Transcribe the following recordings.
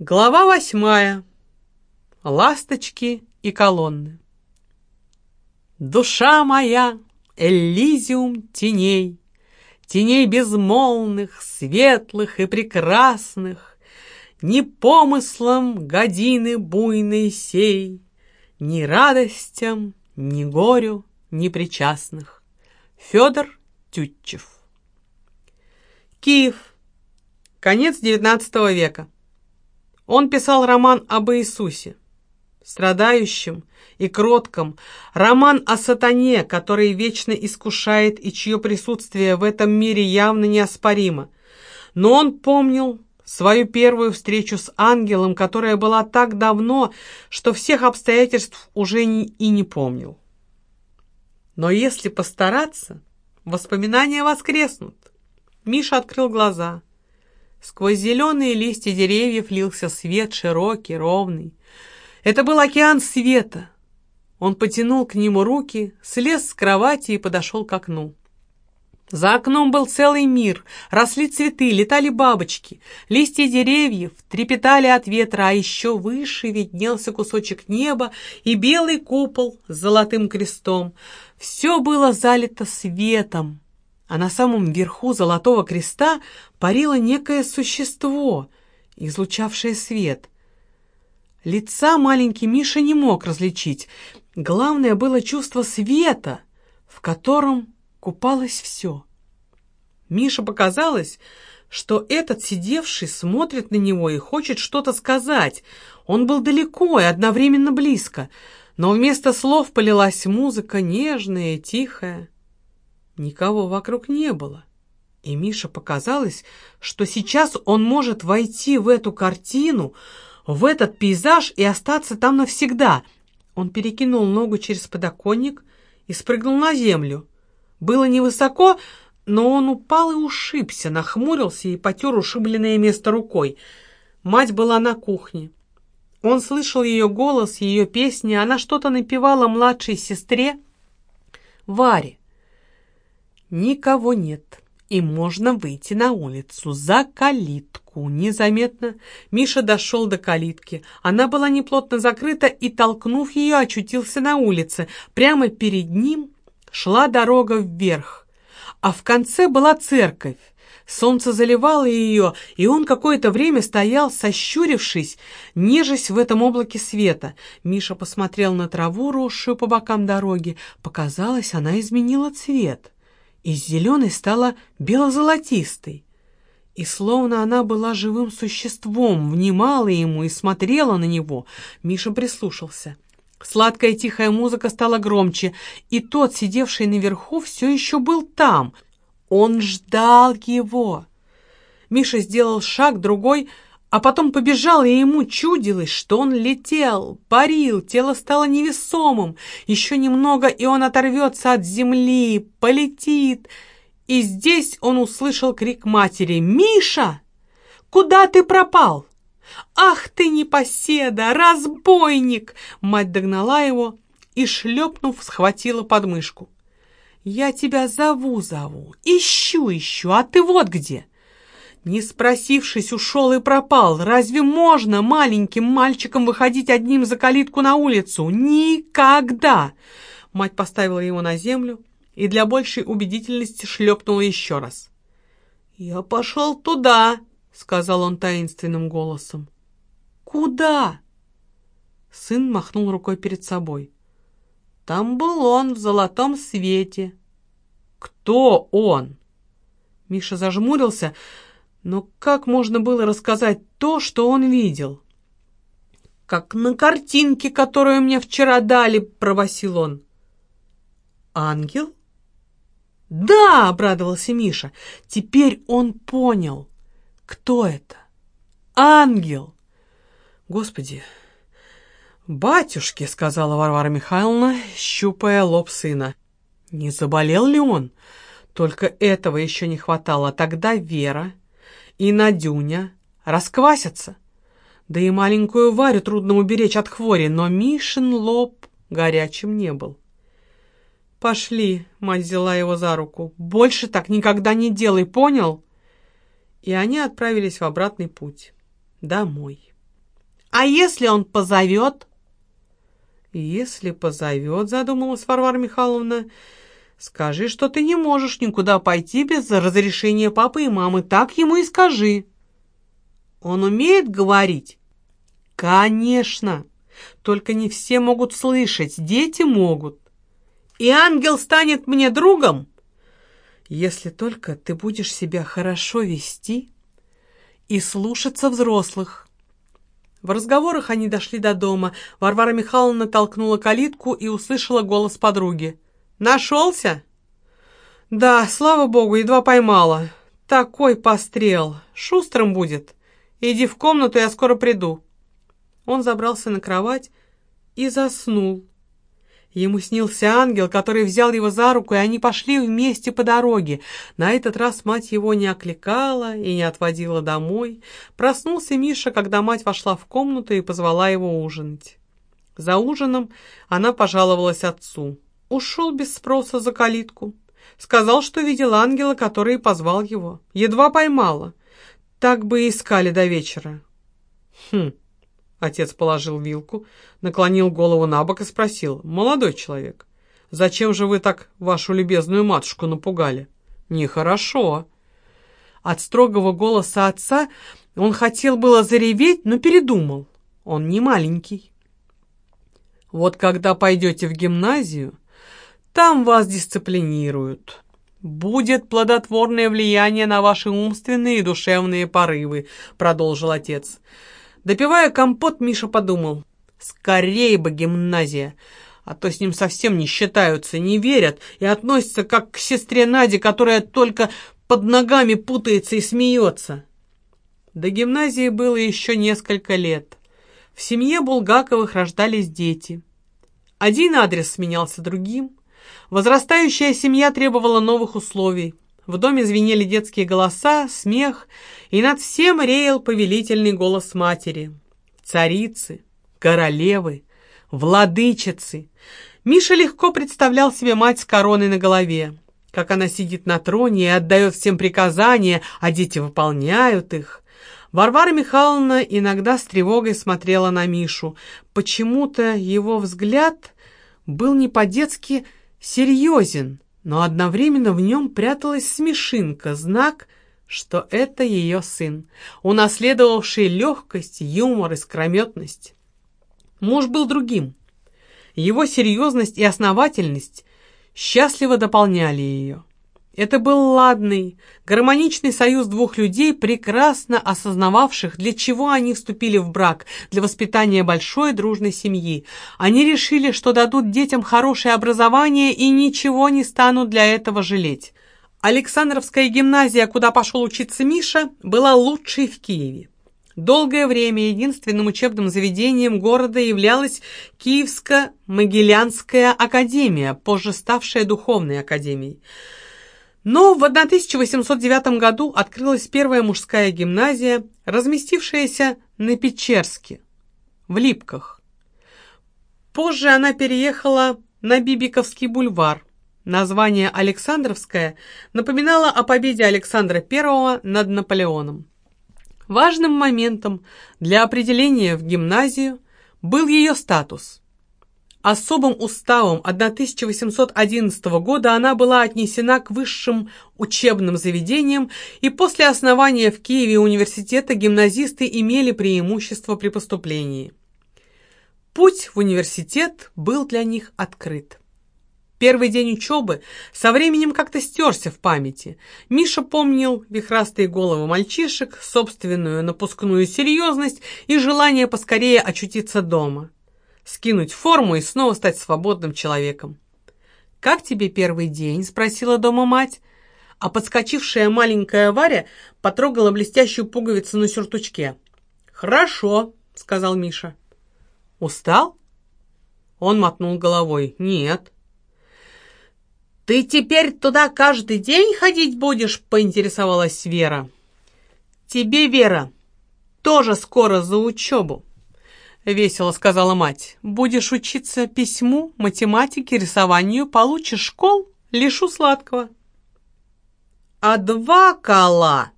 Глава восьмая. Ласточки и колонны. Душа моя, Элизиум теней, Теней безмолвных, светлых и прекрасных, Ни помыслом годины буйной сей, Ни радостям, ни горю, ни причастных. Федор Тютчев. Киев. Конец XIX века. Он писал роман об Иисусе, страдающем и кротком, роман о сатане, который вечно искушает и чье присутствие в этом мире явно неоспоримо. Но он помнил свою первую встречу с ангелом, которая была так давно, что всех обстоятельств уже и не помнил. Но если постараться, воспоминания воскреснут. Миша открыл глаза. Сквозь зеленые листья деревьев лился свет, широкий, ровный. Это был океан света. Он потянул к нему руки, слез с кровати и подошел к окну. За окном был целый мир, росли цветы, летали бабочки, листья деревьев трепетали от ветра, а еще выше виднелся кусочек неба и белый купол с золотым крестом. Все было залито светом, а на самом верху золотого креста парило некое существо, излучавшее свет. Лица маленький Миша не мог различить. Главное было чувство света, в котором купалось все. Мише показалось, что этот сидевший смотрит на него и хочет что-то сказать. Он был далеко и одновременно близко, но вместо слов полилась музыка нежная и тихая. Никого вокруг не было. И Миша показалось, что сейчас он может войти в эту картину, в этот пейзаж и остаться там навсегда. Он перекинул ногу через подоконник и спрыгнул на землю. Было невысоко, но он упал и ушибся, нахмурился и потер ушибленное место рукой. Мать была на кухне. Он слышал ее голос, ее песни, она что-то напевала младшей сестре Варе. Никого нет, и можно выйти на улицу за калитку. Незаметно Миша дошел до калитки. Она была неплотно закрыта, и, толкнув ее, очутился на улице. Прямо перед ним шла дорога вверх, а в конце была церковь. Солнце заливало ее, и он какое-то время стоял, сощурившись, нежесть в этом облаке света. Миша посмотрел на траву, росшую по бокам дороги. Показалось, она изменила цвет из зеленой стала бело-золотистой. И словно она была живым существом, внимала ему и смотрела на него, Миша прислушался. Сладкая тихая музыка стала громче, и тот, сидевший наверху, все еще был там. Он ждал его. Миша сделал шаг, другой — а потом побежал, и ему чудилось, что он летел, парил, тело стало невесомым. Еще немного, и он оторвется от земли, полетит. И здесь он услышал крик матери «Миша! Куда ты пропал?» «Ах ты непоседа, разбойник!» Мать догнала его и, шлепнув, схватила подмышку. «Я тебя зову-зову, ищу-ищу, а ты вот где!» Не спросившись, ушел и пропал. Разве можно маленьким мальчикам выходить одним за калитку на улицу? Никогда! Мать поставила его на землю и для большей убедительности шлепнула еще раз. «Я пошел туда», — сказал он таинственным голосом. «Куда?» Сын махнул рукой перед собой. «Там был он в золотом свете». «Кто он?» Миша зажмурился, — но как можно было рассказать то, что он видел? «Как на картинке, которую мне вчера дали», — пробасил он. «Ангел?» «Да!» — обрадовался Миша. «Теперь он понял, кто это. Ангел!» «Господи!» «Батюшки!» — сказала Варвара Михайловна, щупая лоб сына. «Не заболел ли он? Только этого еще не хватало. Тогда Вера и Надюня расквасятся. Да и маленькую Варю трудно уберечь от хвори, но Мишин лоб горячим не был. «Пошли», — мать взяла его за руку, — «больше так никогда не делай, понял?» И они отправились в обратный путь, домой. А если он позовет? Если позовет, задумалась Варвара Михайловна, скажи, что ты не можешь никуда пойти без разрешения папы и мамы. Так ему и скажи. Он умеет говорить? Конечно. Только не все могут слышать, дети могут. И ангел станет мне другом? Если только ты будешь себя хорошо вести и слушаться взрослых. В разговорах они дошли до дома. Варвара Михайловна толкнула калитку и услышала голос подруги. «Нашелся?» «Да, слава богу, едва поймала. Такой пострел. Шустрым будет. Иди в комнату, я скоро приду». Он забрался на кровать и заснул. Ему снился ангел, который взял его за руку, и они пошли вместе по дороге. На этот раз мать его не окликала и не отводила домой. Проснулся Миша, когда мать вошла в комнату и позвала его ужинать. За ужином она пожаловалась отцу. Ушел без спроса за калитку. Сказал, что видел ангела, который позвал его. Едва поймала. Так бы и искали до вечера. Хм, Отец положил вилку, наклонил голову на бок и спросил, «Молодой человек, зачем же вы так вашу любезную матушку напугали?» «Нехорошо». От строгого голоса отца он хотел было зареветь, но передумал. Он не маленький. «Вот когда пойдете в гимназию, там вас дисциплинируют. Будет плодотворное влияние на ваши умственные и душевные порывы», — продолжил отец. Допивая компот, Миша подумал, скорее бы гимназия, а то с ним совсем не считаются, не верят и относятся как к сестре Наде, которая только под ногами путается и смеется. До гимназии было еще несколько лет. В семье Булгаковых рождались дети. Один адрес сменялся другим. Возрастающая семья требовала новых условий. В доме звенели детские голоса, смех, и над всем реял повелительный голос матери. Царицы, королевы, владычицы. Миша легко представлял себе мать с короной на голове, как она сидит на троне и отдает всем приказания, а дети выполняют их. Варвара Михайловна иногда с тревогой смотрела на Мишу. Почему-то его взгляд был не по-детски серьезен но одновременно в нем пряталась смешинка, знак, что это ее сын, унаследовавший легкость, юмор и скрометность. Муж был другим. Его серьезность и основательность счастливо дополняли ее. Это был ладный, гармоничный союз двух людей, прекрасно осознававших, для чего они вступили в брак, для воспитания большой дружной семьи. Они решили, что дадут детям хорошее образование и ничего не станут для этого жалеть. Александровская гимназия, куда пошел учиться Миша, была лучшей в Киеве. Долгое время единственным учебным заведением города являлась Киевско-Могилянская академия, позже ставшая Духовной академией. Но в 1809 году открылась первая мужская гимназия, разместившаяся на Печерске, в Липках. Позже она переехала на Бибиковский бульвар. Название «Александровская» напоминало о победе Александра I над Наполеоном. Важным моментом для определения в гимназию был ее статус – Особым уставом 1811 года она была отнесена к высшим учебным заведениям, и после основания в Киеве университета гимназисты имели преимущество при поступлении. Путь в университет был для них открыт. Первый день учебы со временем как-то стерся в памяти. Миша помнил вихрастые головы мальчишек, собственную напускную серьезность и желание поскорее очутиться дома скинуть форму и снова стать свободным человеком. «Как тебе первый день?» — спросила дома мать. А подскочившая маленькая Варя потрогала блестящую пуговицу на сюртучке. «Хорошо», — сказал Миша. «Устал?» Он мотнул головой. «Нет». «Ты теперь туда каждый день ходить будешь?» — поинтересовалась Вера. «Тебе, Вера, тоже скоро за учебу». — весело сказала мать. «Будешь учиться письму, математике, рисованию, получишь школ, лишу сладкого». «А два кола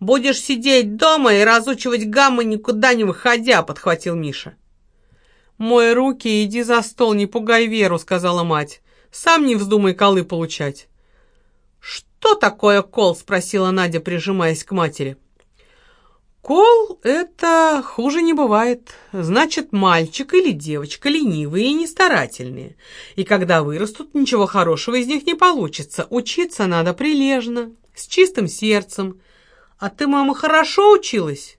Будешь сидеть дома и разучивать гаммы, никуда не выходя», — подхватил Миша. «Мой руки иди за стол, не пугай Веру», — сказала мать. «Сам не вздумай колы получать». «Что такое кол?» — спросила Надя, прижимаясь к матери. Кол — это хуже не бывает. Значит, мальчик или девочка ленивые и нестарательные. И когда вырастут, ничего хорошего из них не получится. Учиться надо прилежно, с чистым сердцем. А ты, мама, хорошо училась?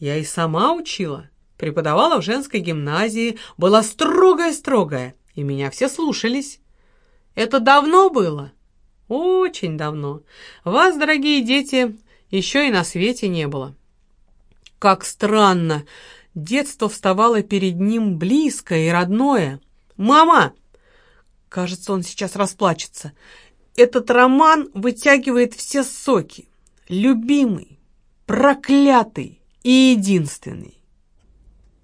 Я и сама учила. Преподавала в женской гимназии, была строгая-строгая, и меня все слушались. Это давно было? Очень давно. Вас, дорогие дети, еще и на свете не было. Как странно! Детство вставало перед ним близкое и родное. «Мама!» Кажется, он сейчас расплачется. Этот роман вытягивает все соки. Любимый, проклятый и единственный.